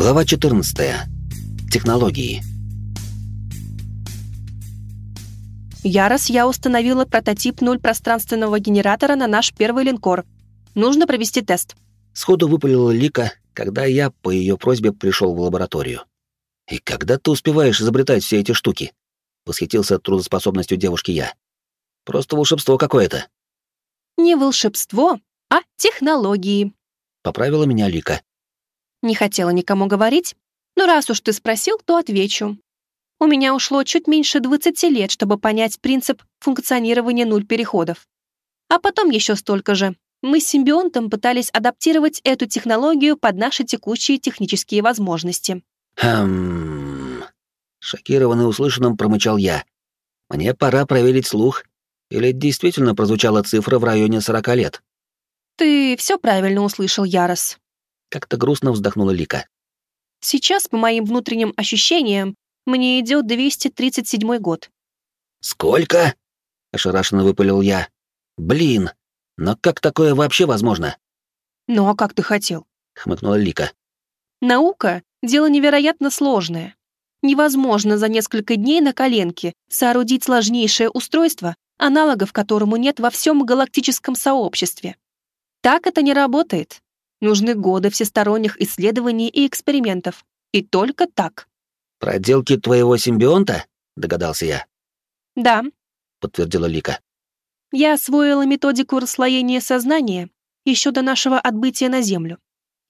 Глава 14. Технологии. Ярос, я установила прототип нуль пространственного генератора на наш первый линкор. Нужно провести тест. Сходу выпалила Лика, когда я по ее просьбе пришел в лабораторию. «И когда ты успеваешь изобретать все эти штуки?» — восхитился трудоспособностью девушки я. «Просто волшебство какое-то». Не волшебство, а технологии. Поправила меня Лика. Не хотела никому говорить, но раз уж ты спросил, то отвечу. У меня ушло чуть меньше 20 лет, чтобы понять принцип функционирования нуль переходов. А потом еще столько же. Мы с симбионтом пытались адаптировать эту технологию под наши текущие технические возможности. Хм. Шокированный услышанным промычал я. Мне пора проверить слух. Или действительно прозвучала цифра в районе 40 лет? Ты все правильно услышал, Ярос. Как-то грустно вздохнула Лика. Сейчас, по моим внутренним ощущениям, мне идет 237 год. «Сколько?» — ошарашенно выпалил я. «Блин, но как такое вообще возможно?» «Ну а как ты хотел?» — хмыкнула Лика. «Наука — дело невероятно сложное. Невозможно за несколько дней на коленке соорудить сложнейшее устройство, аналогов которому нет во всем галактическом сообществе. Так это не работает. Нужны годы всесторонних исследований и экспериментов. И только так. «Проделки твоего симбионта?» — догадался я. «Да», — подтвердила Лика. «Я освоила методику расслоения сознания еще до нашего отбытия на Землю.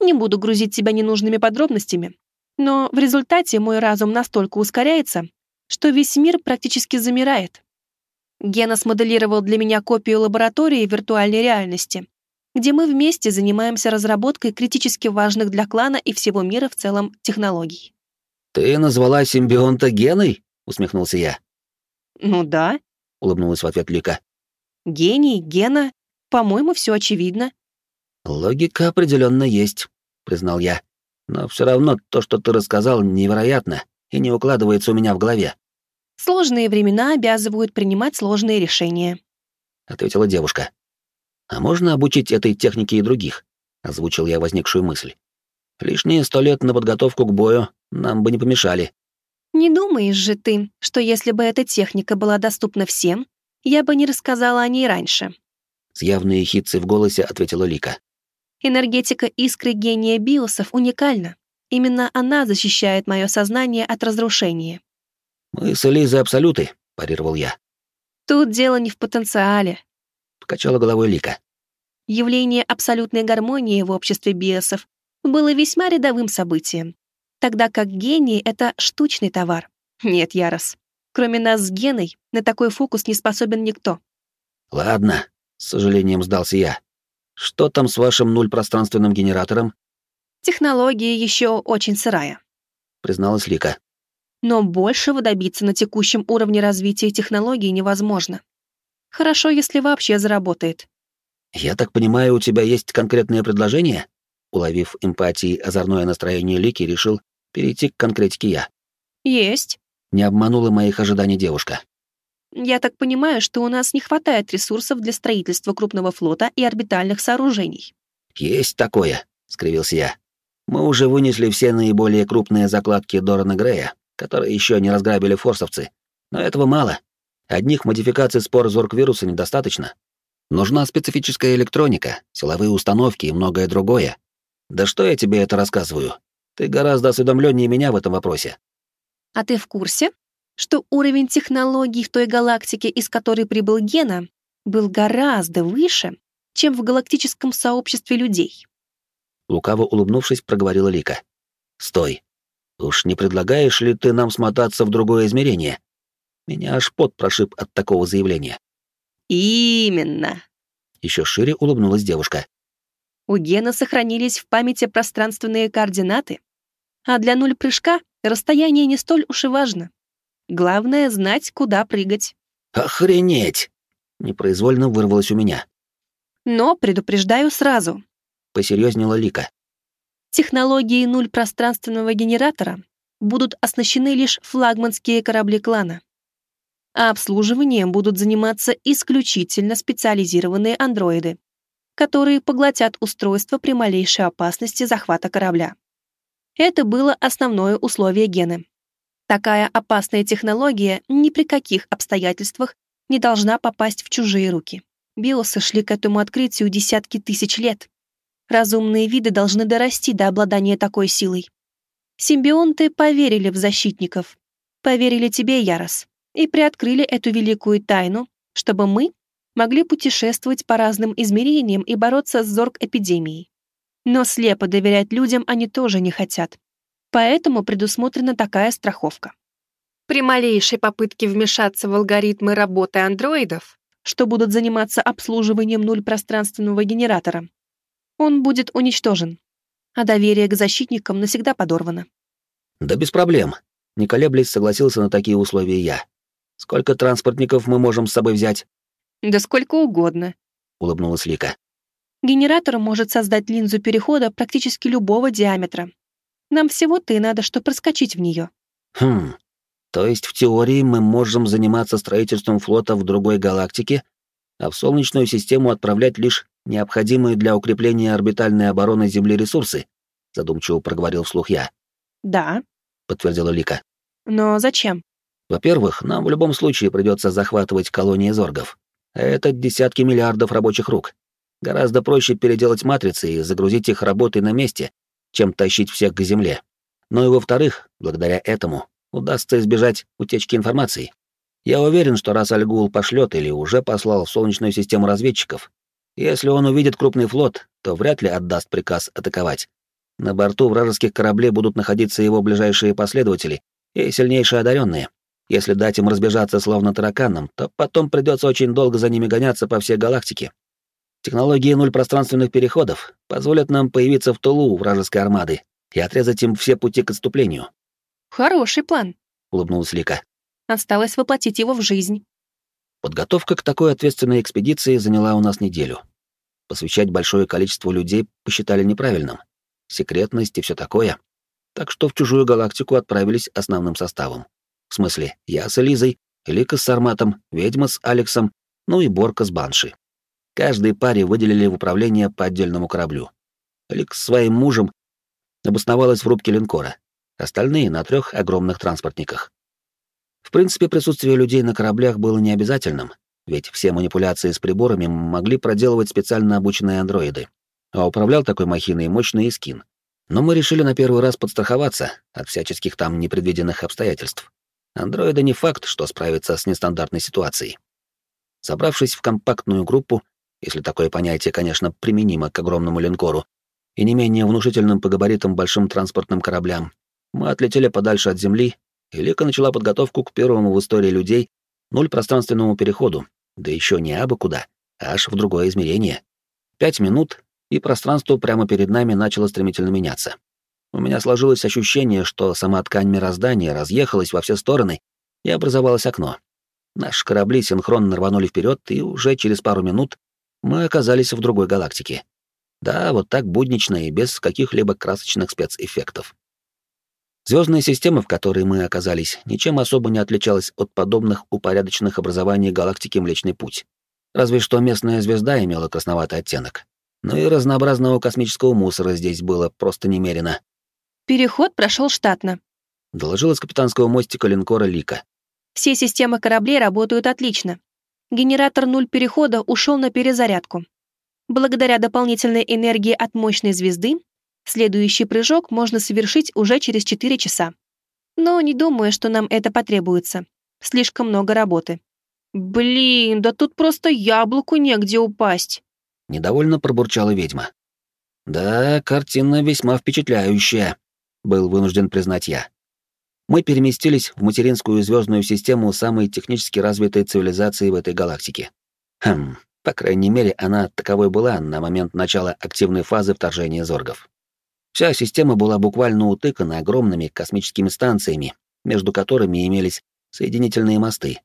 Не буду грузить тебя ненужными подробностями, но в результате мой разум настолько ускоряется, что весь мир практически замирает. Гена смоделировал для меня копию лаборатории виртуальной реальности, где мы вместе занимаемся разработкой критически важных для клана и всего мира в целом технологий. «Ты назвала симбионта Геной?» — усмехнулся я. «Ну да», — улыбнулась в ответ Лика. «Гений, Гена, по-моему, все очевидно». «Логика определенно есть», — признал я. «Но все равно то, что ты рассказал, невероятно и не укладывается у меня в голове». «Сложные времена обязывают принимать сложные решения», — ответила девушка. «А можно обучить этой технике и других?» — озвучил я возникшую мысль. «Лишние сто лет на подготовку к бою нам бы не помешали». «Не думаешь же ты, что если бы эта техника была доступна всем, я бы не рассказала о ней раньше?» С явной ехицей в голосе ответила Лика. «Энергетика искры гения биосов уникальна. Именно она защищает мое сознание от разрушения». «Мы с Элизой абсолюты», — парировал я. «Тут дело не в потенциале, покачала головой Лика. Явление абсолютной гармонии в обществе биосов было весьма рядовым событием, тогда как гений — это штучный товар. Нет, Ярос, кроме нас с Геной, на такой фокус не способен никто. Ладно, с сожалением сдался я. Что там с вашим нульпространственным генератором? Технология еще очень сырая, призналась Лика. Но большего добиться на текущем уровне развития технологий невозможно. Хорошо, если вообще заработает. «Я так понимаю, у тебя есть конкретное предложение?» Уловив эмпатии озорное настроение Лики, решил перейти к конкретике я. «Есть». Не обманула моих ожиданий девушка. «Я так понимаю, что у нас не хватает ресурсов для строительства крупного флота и орбитальных сооружений». «Есть такое», — скривился я. «Мы уже вынесли все наиболее крупные закладки Дорана Грея, которые еще не разграбили форсовцы. Но этого мало. Одних модификаций спор зорг-вируса недостаточно. Нужна специфическая электроника, силовые установки и многое другое. Да что я тебе это рассказываю? Ты гораздо осведомленнее меня в этом вопросе. А ты в курсе, что уровень технологий в той галактике, из которой прибыл Гена, был гораздо выше, чем в галактическом сообществе людей? Лукаво улыбнувшись, проговорила Лика. «Стой. Уж не предлагаешь ли ты нам смотаться в другое измерение? Меня аж пот прошиб от такого заявления. «Именно!» Еще шире улыбнулась девушка. У Гена сохранились в памяти пространственные координаты, а для нуль прыжка расстояние не столь уж и важно. Главное — знать, куда прыгать. «Охренеть!» — непроизвольно вырвалось у меня. Но предупреждаю сразу. Посерьезнела Лика. Технологии нуль пространственного генератора будут оснащены лишь флагманские корабли клана а обслуживанием будут заниматься исключительно специализированные андроиды, которые поглотят устройство при малейшей опасности захвата корабля. Это было основное условие Гены. Такая опасная технология ни при каких обстоятельствах не должна попасть в чужие руки. Биосы шли к этому открытию десятки тысяч лет. Разумные виды должны дорасти до обладания такой силой. Симбионты поверили в защитников. Поверили тебе, Ярос, и приоткрыли эту великую тайну, чтобы мы могли путешествовать по разным измерениям и бороться с зорг-эпидемией. Но слепо доверять людям они тоже не хотят. Поэтому предусмотрена такая страховка. При малейшей попытке вмешаться в алгоритмы работы андроидов, что будут заниматься обслуживанием нуль пространственного генератора, он будет уничтожен, а доверие к защитникам навсегда подорвано. Да без проблем. Не колеблясь, согласился на такие условия я. Сколько транспортников мы можем с собой взять? Да сколько угодно, улыбнулась Лика. Генератор может создать линзу перехода практически любого диаметра. Нам всего-то и надо, что проскочить в нее. Хм. То есть в теории мы можем заниматься строительством флота в другой галактике, а в Солнечную систему отправлять лишь необходимые для укрепления орбитальной обороны Земли ресурсы, задумчиво проговорил вслух я. Да, подтвердила Лика. Но зачем? Во-первых, нам в любом случае придется захватывать колонии зоргов. Это десятки миллиардов рабочих рук. Гораздо проще переделать матрицы и загрузить их работой на месте, чем тащить всех к земле. Но и во-вторых, благодаря этому удастся избежать утечки информации. Я уверен, что раз Альгул пошлет или уже послал в Солнечную систему разведчиков, если он увидит крупный флот, то вряд ли отдаст приказ атаковать. На борту вражеских кораблей будут находиться его ближайшие последователи и сильнейшие одаренные. Если дать им разбежаться словно тараканам, то потом придется очень долго за ними гоняться по всей галактике. Технологии нуль пространственных переходов позволят нам появиться в Тулу вражеской армады и отрезать им все пути к отступлению. Хороший план, улыбнулась Лика. Осталось воплотить его в жизнь. Подготовка к такой ответственной экспедиции заняла у нас неделю. Посвящать большое количество людей посчитали неправильным. Секретность и все такое. Так что в чужую галактику отправились основным составом. В смысле, я с Элизой, Лика с Сарматом, ведьма с Алексом, ну и Борка с Банши. Каждой паре выделили в управление по отдельному кораблю. Лик с своим мужем обосновалась в рубке линкора, остальные — на трех огромных транспортниках. В принципе, присутствие людей на кораблях было необязательным, ведь все манипуляции с приборами могли проделывать специально обученные андроиды. А управлял такой махиной мощный Искин. Но мы решили на первый раз подстраховаться от всяческих там непредвиденных обстоятельств. Андроиды не факт, что справятся с нестандартной ситуацией. Собравшись в компактную группу, если такое понятие, конечно, применимо к огромному линкору, и не менее внушительным по габаритам большим транспортным кораблям, мы отлетели подальше от Земли, и Лика начала подготовку к первому в истории людей нуль пространственному переходу, да еще не абы куда, а аж в другое измерение. Пять минут, и пространство прямо перед нами начало стремительно меняться. У меня сложилось ощущение, что сама ткань мироздания разъехалась во все стороны, и образовалось окно. Наши корабли синхронно рванули вперед, и уже через пару минут мы оказались в другой галактике. Да, вот так буднично и без каких-либо красочных спецэффектов. Звездная система, в которой мы оказались, ничем особо не отличалась от подобных упорядоченных образований галактики Млечный Путь. Разве что местная звезда имела красноватый оттенок. Но и разнообразного космического мусора здесь было просто немерено. Переход прошел штатно. Доложила с капитанского мостика линкора Лика. Все системы кораблей работают отлично. Генератор нуль перехода ушел на перезарядку. Благодаря дополнительной энергии от мощной звезды, следующий прыжок можно совершить уже через 4 часа. Но не думаю, что нам это потребуется. Слишком много работы. Блин, да тут просто яблоку негде упасть. Недовольно пробурчала ведьма. Да, картина весьма впечатляющая был вынужден признать я. Мы переместились в материнскую звездную систему самой технически развитой цивилизации в этой галактике. Хм, по крайней мере, она таковой была на момент начала активной фазы вторжения зоргов. Вся система была буквально утыкана огромными космическими станциями, между которыми имелись соединительные мосты.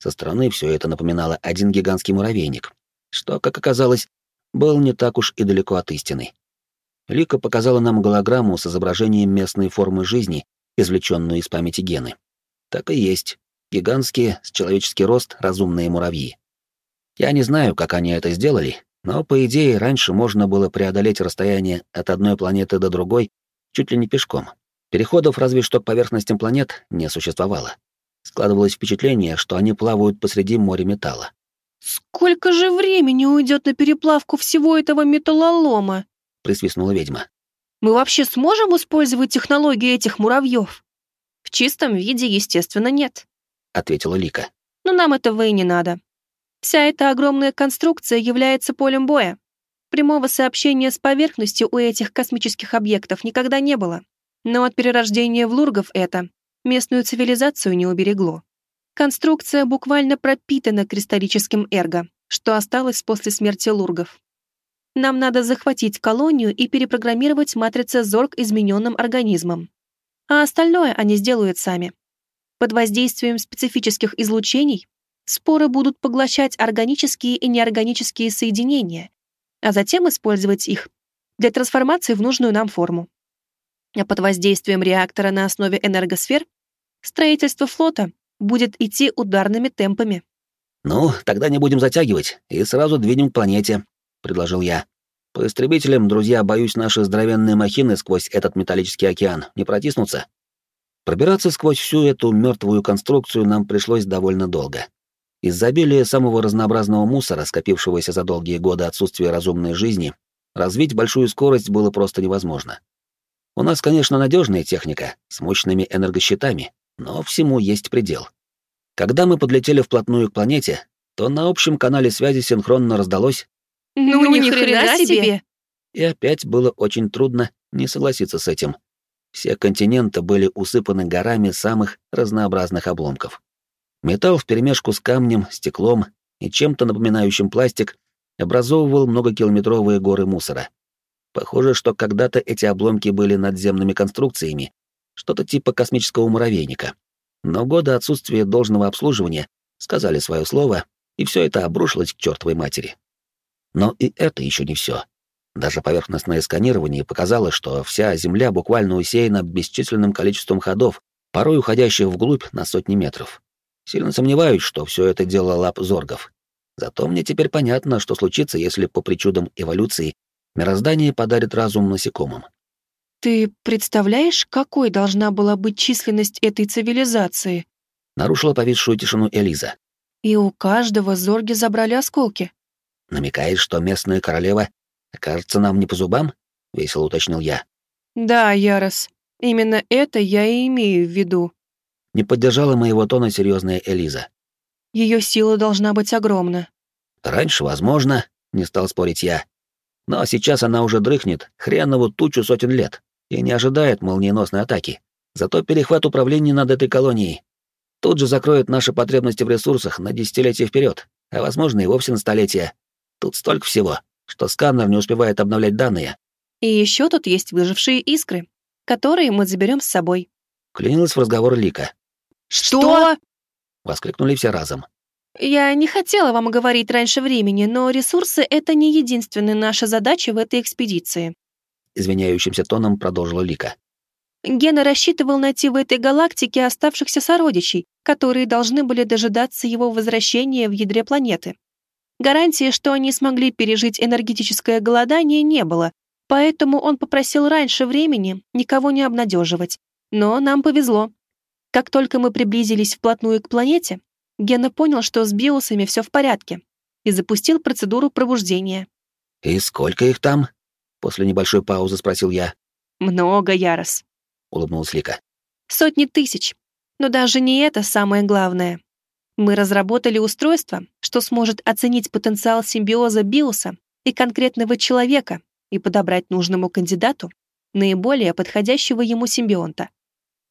Со стороны все это напоминало один гигантский муравейник, что, как оказалось, был не так уж и далеко от истины. Лика показала нам голограмму с изображением местной формы жизни, извлеченную из памяти гены. Так и есть. Гигантские, с человеческий рост, разумные муравьи. Я не знаю, как они это сделали, но, по идее, раньше можно было преодолеть расстояние от одной планеты до другой чуть ли не пешком. Переходов разве что к поверхностям планет не существовало. Складывалось впечатление, что они плавают посреди моря металла. «Сколько же времени уйдет на переплавку всего этого металлолома?» — присвистнула ведьма. «Мы вообще сможем использовать технологии этих муравьев?» «В чистом виде, естественно, нет», — ответила Лика. «Но нам этого и не надо. Вся эта огромная конструкция является полем боя. Прямого сообщения с поверхностью у этих космических объектов никогда не было. Но от перерождения в лургов это местную цивилизацию не уберегло. Конструкция буквально пропитана кристаллическим эрго, что осталось после смерти лургов. Нам надо захватить колонию и перепрограммировать матрицы Зорг измененным организмом. А остальное они сделают сами. Под воздействием специфических излучений споры будут поглощать органические и неорганические соединения, а затем использовать их для трансформации в нужную нам форму а под воздействием реактора на основе энергосфер строительство флота будет идти ударными темпами. «Ну, тогда не будем затягивать и сразу двинем к планете», — предложил я. «По истребителям, друзья, боюсь, наши здоровенные махины сквозь этот металлический океан не протиснутся». Пробираться сквозь всю эту мертвую конструкцию нам пришлось довольно долго. Из-за обилия самого разнообразного мусора, скопившегося за долгие годы отсутствия разумной жизни, развить большую скорость было просто невозможно. У нас, конечно, надежная техника с мощными энергощитами, но всему есть предел. Когда мы подлетели вплотную к планете, то на общем канале связи синхронно раздалось «Ну, ну ни хрена себе!» И опять было очень трудно не согласиться с этим. Все континенты были усыпаны горами самых разнообразных обломков. Металл вперемешку с камнем, стеклом и чем-то напоминающим пластик образовывал многокилометровые горы мусора. Похоже, что когда-то эти обломки были надземными конструкциями, что-то типа космического муравейника. Но годы отсутствия должного обслуживания сказали свое слово, и все это обрушилось к чертовой матери. Но и это еще не все. Даже поверхностное сканирование показало, что вся Земля буквально усеяна бесчисленным количеством ходов, порой уходящих вглубь на сотни метров. Сильно сомневаюсь, что все это дело лап зоргов. Зато мне теперь понятно, что случится, если по причудам эволюции Мироздание подарит разум насекомым. «Ты представляешь, какой должна была быть численность этой цивилизации?» Нарушила повисшую тишину Элиза. «И у каждого зорги забрали осколки». «Намекает, что местная королева окажется нам не по зубам?» — весело уточнил я. «Да, Ярос, именно это я и имею в виду». Не поддержала моего тона серьезная Элиза. Ее сила должна быть огромна. «Раньше, возможно», — не стал спорить я. Но сейчас она уже дрыхнет хренову тучу сотен лет и не ожидает молниеносной атаки. Зато перехват управления над этой колонией тут же закроет наши потребности в ресурсах на десятилетия вперед, а возможно и вовсе на столетия. Тут столько всего, что сканер не успевает обновлять данные. И еще тут есть выжившие искры, которые мы заберем с собой. Клянилась в разговор Лика. «Что?» — воскликнули все разом. Я не хотела вам говорить раньше времени, но ресурсы — это не единственная наша задача в этой экспедиции. Извиняющимся тоном продолжила Лика. Гена рассчитывал найти в этой галактике оставшихся сородичей, которые должны были дожидаться его возвращения в ядре планеты. Гарантии, что они смогли пережить энергетическое голодание, не было, поэтому он попросил раньше времени никого не обнадеживать. Но нам повезло. Как только мы приблизились вплотную к планете, Гена понял, что с биосами все в порядке, и запустил процедуру пробуждения. «И сколько их там?» — после небольшой паузы спросил я. «Много, Ярос», — улыбнулась Лика. «Сотни тысяч. Но даже не это самое главное. Мы разработали устройство, что сможет оценить потенциал симбиоза биоса и конкретного человека и подобрать нужному кандидату наиболее подходящего ему симбионта.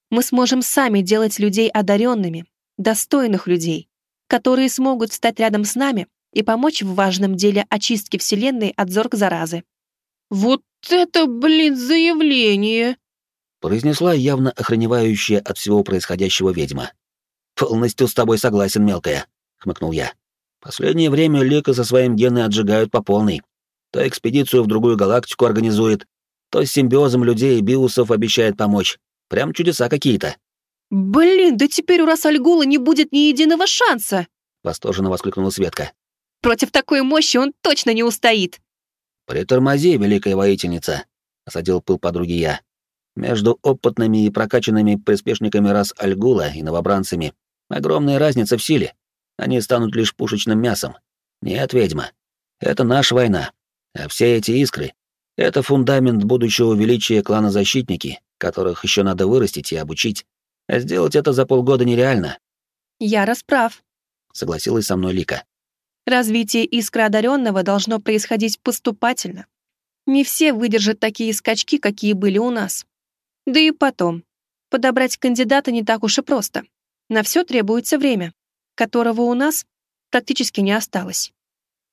Мы сможем сами делать людей одаренными, достойных людей, которые смогут встать рядом с нами и помочь в важном деле очистки Вселенной от зорг заразы. «Вот это, блин, заявление!» произнесла явно охреневающая от всего происходящего ведьма. «Полностью с тобой согласен, мелкая», — хмыкнул я. «Последнее время Лика со своим геной отжигают по полной. То экспедицию в другую галактику организует, то с симбиозом людей и биусов обещает помочь. Прям чудеса какие-то». «Блин, да теперь у Расальгула не будет ни единого шанса!» — восторженно воскликнула Светка. «Против такой мощи он точно не устоит!» «Притормози, великая воительница!» — осадил пыл подруги я. Между опытными и прокачанными приспешниками рас Альгула и новобранцами огромная разница в силе. Они станут лишь пушечным мясом. Нет, ведьма. Это наша война. А все эти искры — это фундамент будущего величия клана Защитники, которых еще надо вырастить и обучить. А сделать это за полгода нереально. Я расправ, согласилась со мной Лика. Развитие искры одаренного должно происходить поступательно. Не все выдержат такие скачки, какие были у нас. Да и потом, подобрать кандидата не так уж и просто. На все требуется время, которого у нас практически не осталось.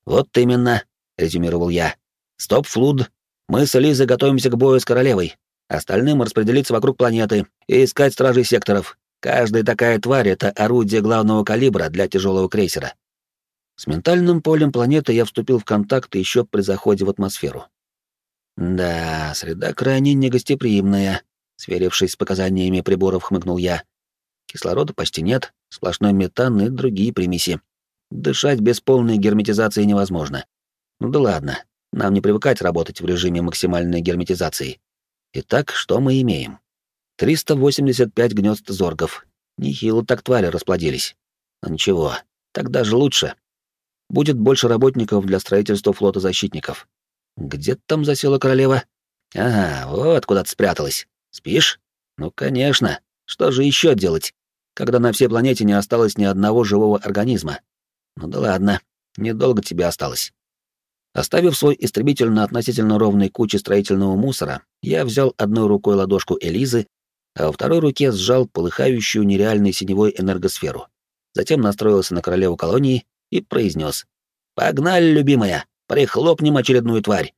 «Вот именно», — резюмировал я. «Стоп, Флуд. Мы с Элизой готовимся к бою с королевой. Остальным распределиться вокруг планеты и искать стражей секторов. Каждая такая тварь — это орудие главного калибра для тяжелого крейсера. С ментальным полем планеты я вступил в контакт еще при заходе в атмосферу. Да, среда крайне негостеприимная, сверившись с показаниями приборов, хмыкнул я. Кислорода почти нет, сплошной метан и другие примеси. Дышать без полной герметизации невозможно. Ну да ладно, нам не привыкать работать в режиме максимальной герметизации. Итак, что мы имеем? 385 гнезд зоргов. Нехило так твари расплодились. Но ничего, так даже лучше. Будет больше работников для строительства флота защитников. Где там засела королева? Ага, вот куда ты спряталась. Спишь? Ну, конечно. Что же еще делать, когда на всей планете не осталось ни одного живого организма? Ну да ладно, недолго тебе осталось. Оставив свой истребитель на относительно ровной куче строительного мусора, я взял одной рукой ладошку Элизы, а во второй руке сжал полыхающую нереальной синевой энергосферу. Затем настроился на королеву колонии и произнес: «Погнали, любимая, прихлопнем очередную тварь!»